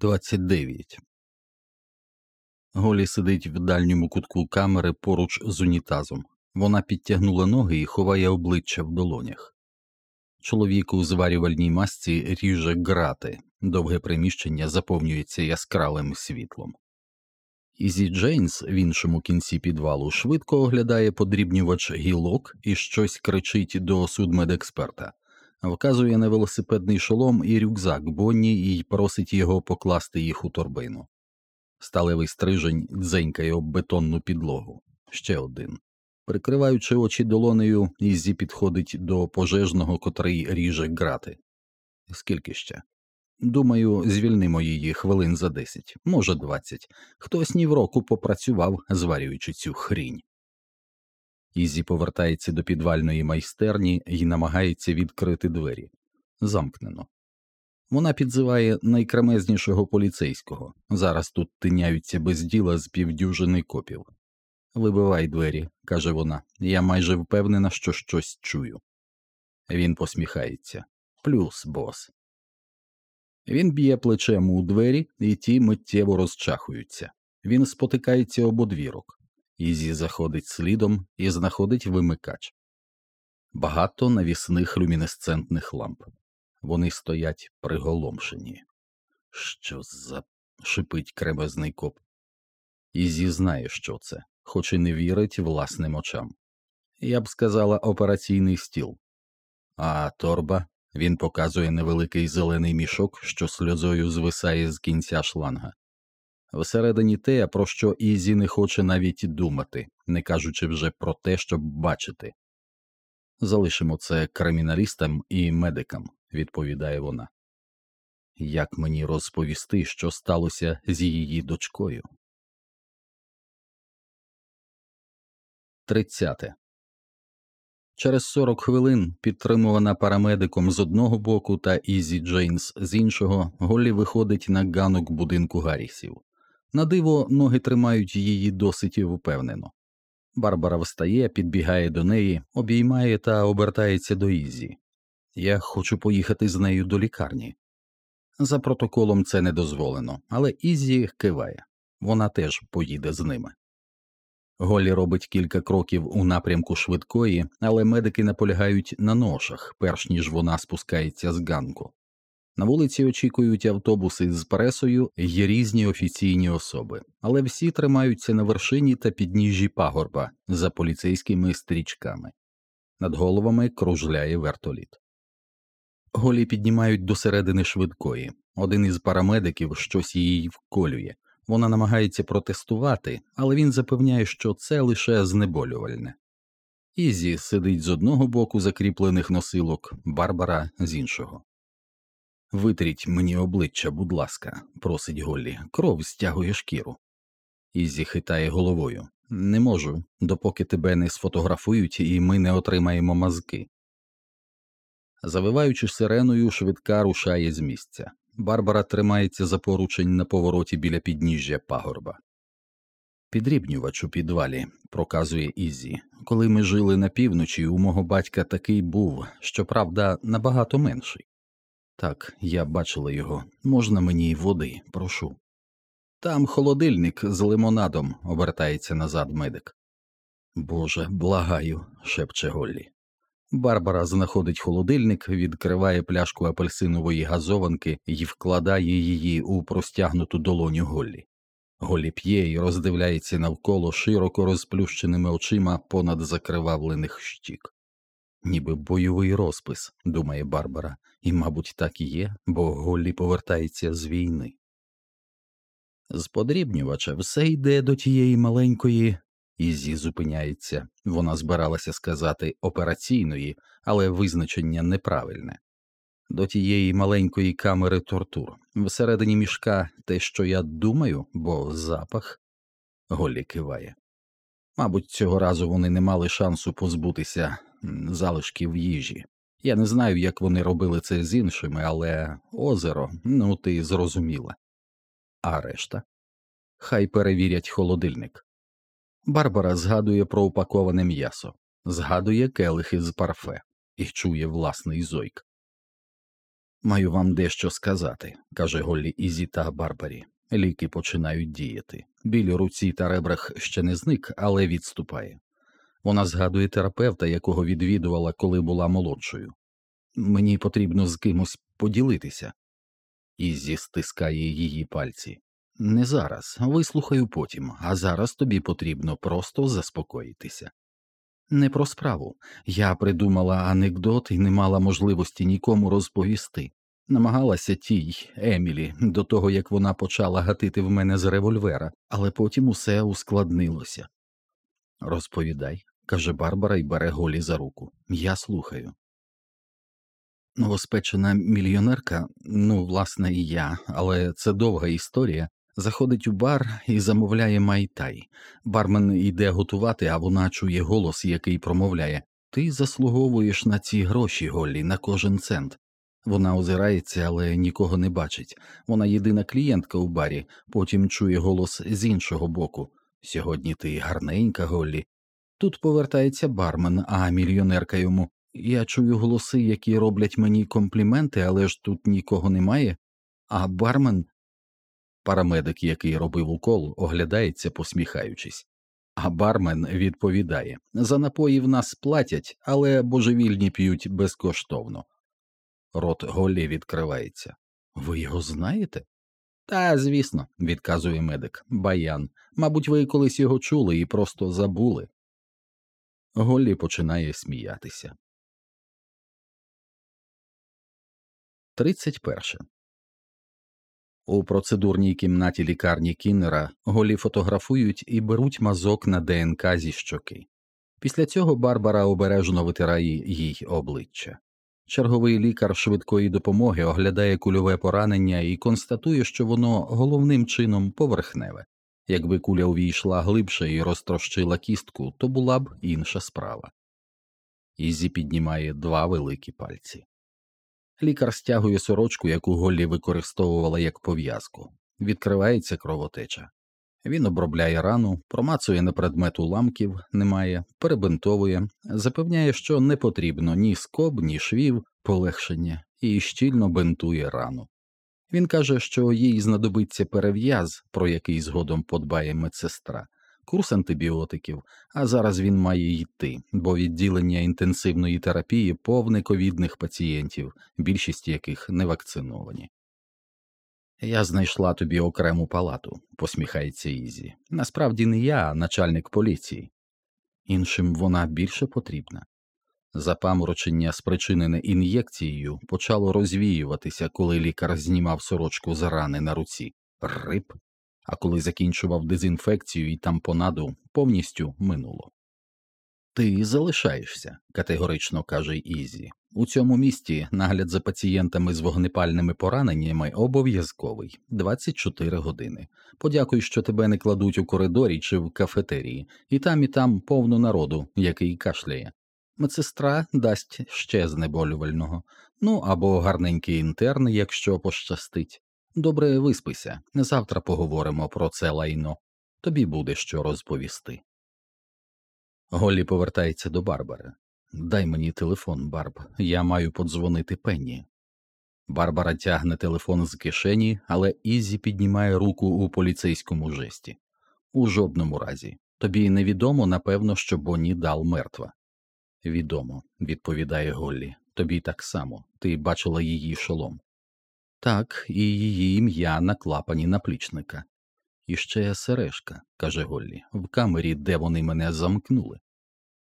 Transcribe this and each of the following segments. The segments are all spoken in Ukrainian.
29. Голі сидить в дальньому кутку камери поруч з унітазом. Вона підтягнула ноги і ховає обличчя в долонях. Чоловік у зварювальній масці ріже грати, довге приміщення заповнюється яскравим світлом. Ізі Джейнс в іншому кінці підвалу швидко оглядає подрібнювач гілок і щось кричить до судмедексперта вказує на велосипедний шолом і рюкзак Бонні і просить його покласти їх у торбину. Сталевий стрижень дзенькає об бетонну підлогу. Ще один. Прикриваючи очі долонею, Ізі підходить до пожежного, котрий ріже грати. Скільки ще? Думаю, звільнимо її хвилин за десять, може двадцять. Хтось ні в року попрацював, зварюючи цю хрінь. Ізі повертається до підвальної майстерні і намагається відкрити двері. Замкнено. Вона підзиває найкремезнішого поліцейського. Зараз тут тиняються без діла з півдюжини копів. Вибивай двері, каже вона, я майже впевнена, що щось чую. Він посміхається. Плюс бос. Він б'є плечем у двері, і ті миттєво розчахуються. Він спотикається об одвірок. Ізі заходить слідом і знаходить вимикач. Багато навісних люмінесцентних ламп. Вони стоять приголомшені. Що за шипить кремезний коп. Ізі знає, що це, хоч і не вірить власним очам. Я б сказала операційний стіл. А торба він показує невеликий зелений мішок, що сльозою звисає з кінця шланга. Всередині те, про що Ізі не хоче навіть думати, не кажучи вже про те, щоб бачити. Залишимо це криміналістам і медикам, відповідає вона. Як мені розповісти, що сталося з її дочкою? Тридцяте. Через 40 хвилин, підтримувана парамедиком з одного боку та Ізі Джейнс з іншого, Голлі виходить на ганок будинку Гаррісів. На диво, ноги тримають її досить впевнено. Барбара встає, підбігає до неї, обіймає та обертається до Ізі. Я хочу поїхати з нею до лікарні. За протоколом це не дозволено, але Ізі киває вона теж поїде з ними. Голлі робить кілька кроків у напрямку швидкої, але медики наполягають на ношах, перш ніж вона спускається з ганку. На вулиці очікують автобуси з пресою є різні офіційні особи, але всі тримаються на вершині та підніжжі пагорба за поліцейськими стрічками. Над головами кружляє вертоліт. Голі піднімають до середини швидкої. Один із парамедиків щось її вколює. Вона намагається протестувати, але він запевняє, що це лише знеболювальне. Ізі сидить з одного боку закріплених носилок, Барбара з іншого. Витріть мені обличчя, будь ласка, просить Голлі, кров стягує шкіру. Ізі хитає головою. Не можу, допоки тебе не сфотографують і ми не отримаємо мазки. Завиваючи сиреною, швидка рушає з місця. Барбара тримається за поручень на повороті біля підніжжя пагорба. Подрібнювач у підвалі, проказує Ізі. Коли ми жили на півночі, у мого батька такий був, щоправда, набагато менший. Так, я бачила його. Можна мені й води, прошу. Там холодильник з лимонадом, обертається назад медик. Боже, благаю, шепче Голлі. Барбара знаходить холодильник, відкриває пляшку апельсинової газованки і вкладає її у простягнуту долоню Голлі. Голлі п'є і роздивляється навколо широко розплющеними очима понад закривавлених щік ніби бойовий розпис, думає Барбара, і, мабуть, так і є, бо Голлі повертається з війни. З подрібнювача все йде до тієї маленької, Ізі зупиняється, вона збиралася сказати операційної, але визначення неправильне. До тієї маленької камери тортур. Всередині мішка те, що я думаю, бо запах Голлі киває. Мабуть, цього разу вони не мали шансу позбутися залишків їжі. Я не знаю, як вони робили це з іншими, але озеро, ну ти зрозуміла. А решта? Хай перевірять холодильник. Барбара згадує про упаковане м'ясо, згадує келихи з парфе і чує власний зойк. Маю вам дещо сказати, каже Голлі Ізі та Барбарі. Ліки починають діяти. Біль руці та ребрах ще не зник, але відступає. Вона згадує терапевта, якого відвідувала, коли була молодшою. Мені потрібно з кимось поділитися. Ізі стискає її пальці. Не зараз, вислухаю потім, а зараз тобі потрібно просто заспокоїтися. Не про справу. Я придумала анекдот і не мала можливості нікому розповісти. Намагалася тій Емілі до того, як вона почала гатити в мене з револьвера, але потім усе ускладнилося. Розповідай, каже Барбара і бере Голі за руку. Я слухаю. Новоспечена мільйонерка, ну, власне, і я, але це довга історія. Заходить у бар і замовляє майтай. Бармен йде готувати, а вона чує голос, який промовляє Ти заслуговуєш на ці гроші, Голлі, на кожен цент. Вона озирається, але нікого не бачить. Вона єдина клієнтка у барі, потім чує голос з іншого боку. Сьогодні ти гарненька, Голлі. Тут повертається бармен, а мільйонерка йому. Я чую голоси, які роблять мені компліменти, але ж тут нікого немає. А бармен. Парамедик, який робив укол, оглядається, посміхаючись. А бармен відповідає За напої в нас платять, але божевільні п'ють безкоштовно. Рот Голлі відкривається. Ви його знаєте? Та, звісно, відказує медик. Баян. Мабуть, ви колись його чули і просто забули. Голлі починає сміятися. 31. У процедурній кімнаті лікарні Кіннера Голі фотографують і беруть мазок на ДНК зі щоки. Після цього Барбара обережно витирає їй обличчя. Черговий лікар швидкої допомоги оглядає кульове поранення і констатує, що воно головним чином поверхневе. Якби куля увійшла глибше і розтрощила кістку, то була б інша справа. Ізі піднімає два великі пальці. Лікар стягує сорочку, яку Голлі використовувала як пов'язку. Відкривається кровотеча. Він обробляє рану, промацує на предмет уламків, немає, перебинтовує, запевняє, що не потрібно ні скоб, ні швів, полегшення, і щільно бинтує рану. Він каже, що їй знадобиться перев'яз, про який згодом подбає медсестра, курс антибіотиків, а зараз він має йти, бо відділення інтенсивної терапії повне ковідних пацієнтів, більшість яких не вакциновані. Я знайшла тобі окрему палату, посміхається Ізі. Насправді не я, а начальник поліції. Іншим вона більше потрібна. Запаморочення, спричинене ін'єкцією, почало розвіюватися, коли лікар знімав сорочку з рани на руці Рип, а коли закінчував дезінфекцію і тампонаду, повністю минуло. Ти залишаєшся, категорично каже Ізі. У цьому місті нагляд за пацієнтами з вогнепальними пораненнями обов'язковий 24 години. Подякуй, що тебе не кладуть у коридорі чи в кафетерії, і там, і там повно народу, який кашляє. Медсестра дасть ще знеболювального, ну або гарненький інтерн, якщо пощастить. Добре виспися, завтра поговоримо про це лайно. Тобі буде що розповісти. Голлі повертається до Барбари. Дай мені телефон, Барб, я маю подзвонити Пенні. Барбара тягне телефон з кишені, але Ізі піднімає руку у поліцейському жесті. У жодному разі. Тобі невідомо, напевно, що Бонні дал мертва. Відомо, відповідає Голлі. Тобі так само. Ти бачила її шолом. Так, і її ім'я на клапані наплічника. І ще сережка, каже Голлі, в камері, де вони мене замкнули.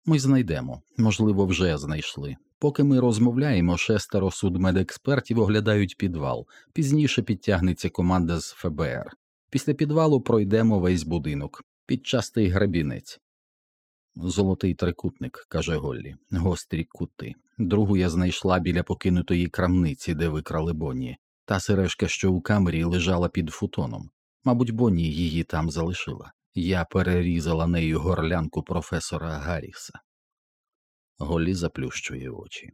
Ми знайдемо, можливо, вже знайшли. Поки ми розмовляємо, шестеро судмедекспертів оглядають підвал, пізніше підтягнеться команда з ФБР. Після підвалу пройдемо весь будинок, підчастий грабінець. Золотий трикутник, каже Голлі, гострі кути. Другу я знайшла біля покинутої крамниці, де викрали Бонні. Та сережка, що у камері лежала під футоном. Мабуть, Бонні її там залишила. Я перерізала нею горлянку професора Гарріса. Голі заплющує очі.